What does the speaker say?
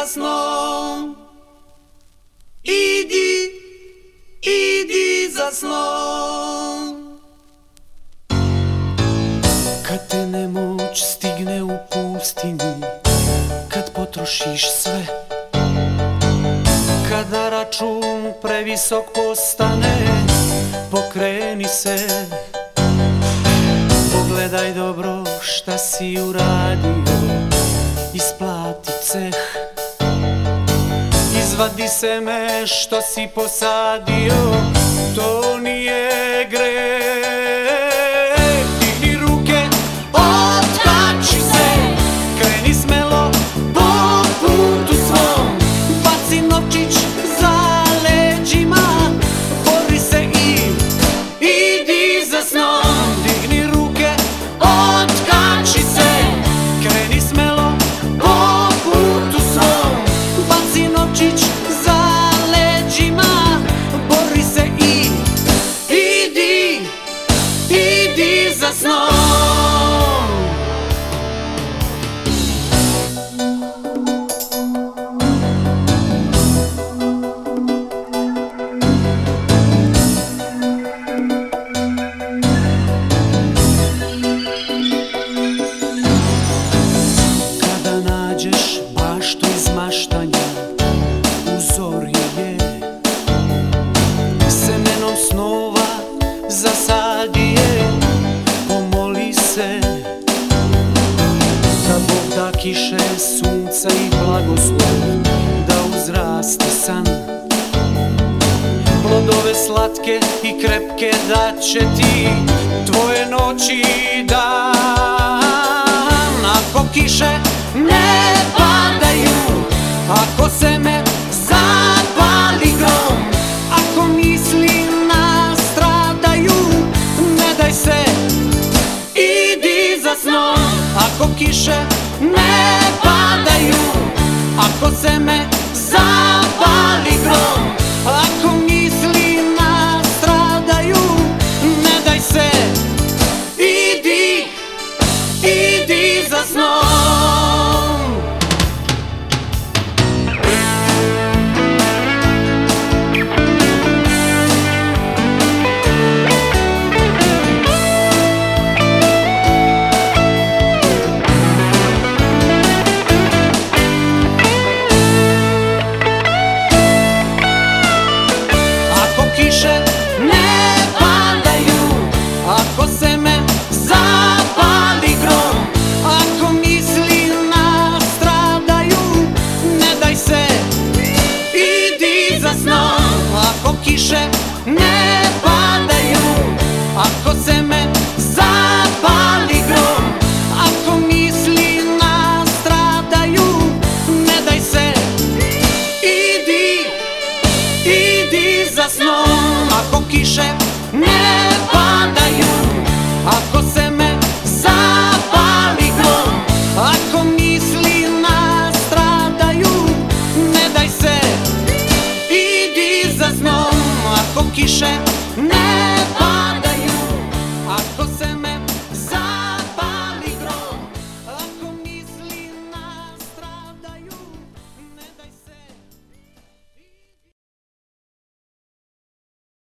za snom Idi, idi za snom. Kad te nemoć stigne u pustini Kad potrošiš sve Kada račun previsok postane Pokreni se. Pogledaj dobro šta si uradio Isplati ceh Izvadi se me što si posadio To nije greh idi kiše sunca i blagoslov Da uzraste san. Plodove slatke i krepke da će ti Tvoje noći dan. Ako kiše ne padaju Ako se me zapali grom Ako misli nastradaju Ne daj se idi za snom. Ako kiše ne padaju Ako se me jasno, a po kisze nie.